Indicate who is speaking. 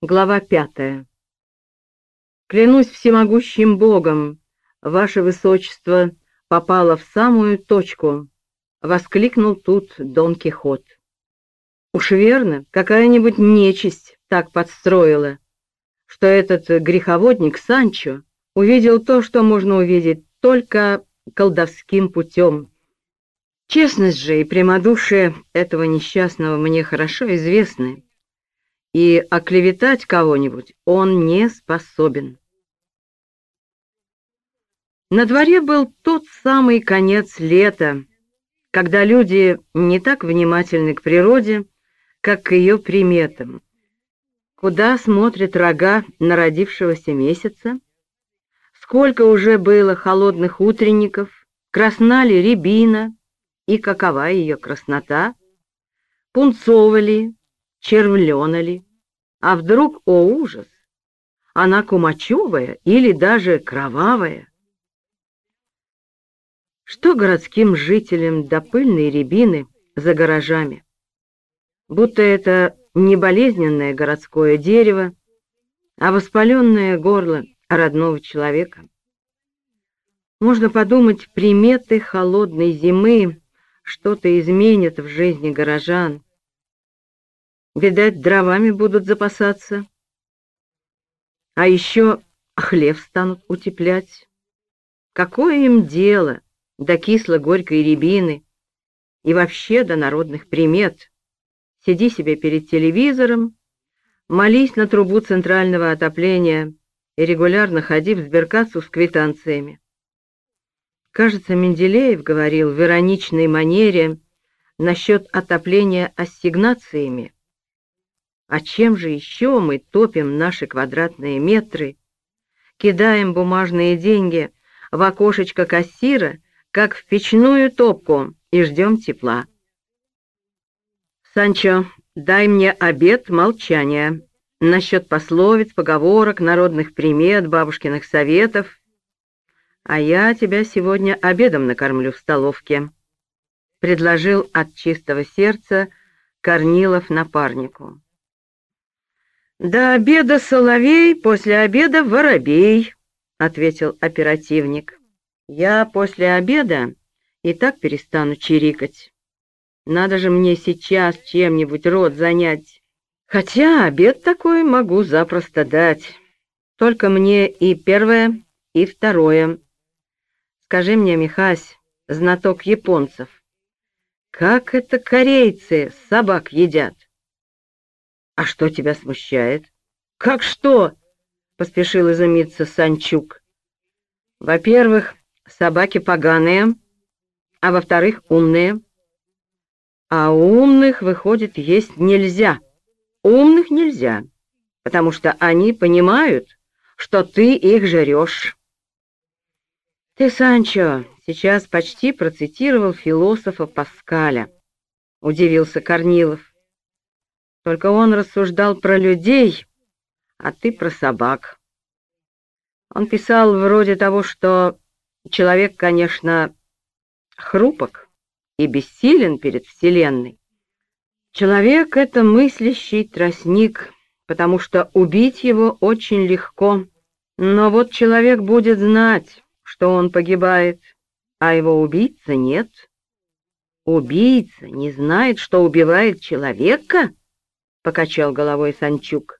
Speaker 1: Глава пятая. «Клянусь всемогущим Богом, ваше высочество попало в самую точку», — воскликнул тут Дон Кихот. «Уж верно, какая-нибудь нечисть так подстроила, что этот греховодник Санчо увидел то, что можно увидеть только колдовским путем. Честность же и прямодушие этого несчастного мне хорошо известны» и оклеветать кого-нибудь он не способен. На дворе был тот самый конец лета, когда люди не так внимательны к природе, как к ее приметам. Куда смотрят рога народившегося месяца? Сколько уже было холодных утренников, красна ли рябина и какова ее краснота? Пунцова ли, червлена ли? А вдруг, о ужас, она кумачевая или даже кровавая? Что городским жителям до пыльной рябины за гаражами? Будто это не болезненное городское дерево, а воспаленное горло родного человека. Можно подумать, приметы холодной зимы что-то изменят в жизни горожан, Видать, дровами будут запасаться. А еще хлеб станут утеплять. Какое им дело до кисло-горькой рябины и вообще до народных примет? Сиди себе перед телевизором, молись на трубу центрального отопления и регулярно ходи в сберкассу с квитанциями. Кажется, Менделеев говорил в ироничной манере насчет отопления ассигнациями. А чем же еще мы топим наши квадратные метры, кидаем бумажные деньги в окошечко кассира, как в печную топку, и ждем тепла? Санчо, дай мне обед молчания насчет пословиц, поговорок, народных примет, бабушкиных советов, а я тебя сегодня обедом накормлю в столовке, — предложил от чистого сердца Корнилов напарнику. «До обеда соловей, после обеда воробей», — ответил оперативник. «Я после обеда и так перестану чирикать. Надо же мне сейчас чем-нибудь рот занять. Хотя обед такой могу запросто дать. Только мне и первое, и второе. Скажи мне, Михась, знаток японцев, как это корейцы собак едят?» «А что тебя смущает?» «Как что?» — поспешил изумиться Санчук. «Во-первых, собаки поганые, а во-вторых, умные. А умных, выходит, есть нельзя. Умных нельзя, потому что они понимают, что ты их жрешь». «Ты, Санчо, сейчас почти процитировал философа Паскаля», — удивился Корнилов. Только он рассуждал про людей, а ты про собак. Он писал вроде того, что человек, конечно, хрупок и бессилен перед Вселенной. Человек — это мыслящий тростник, потому что убить его очень легко. Но вот человек будет знать, что он погибает, а его убийца нет. Убийца не знает, что убивает человека? — покачал головой Санчук.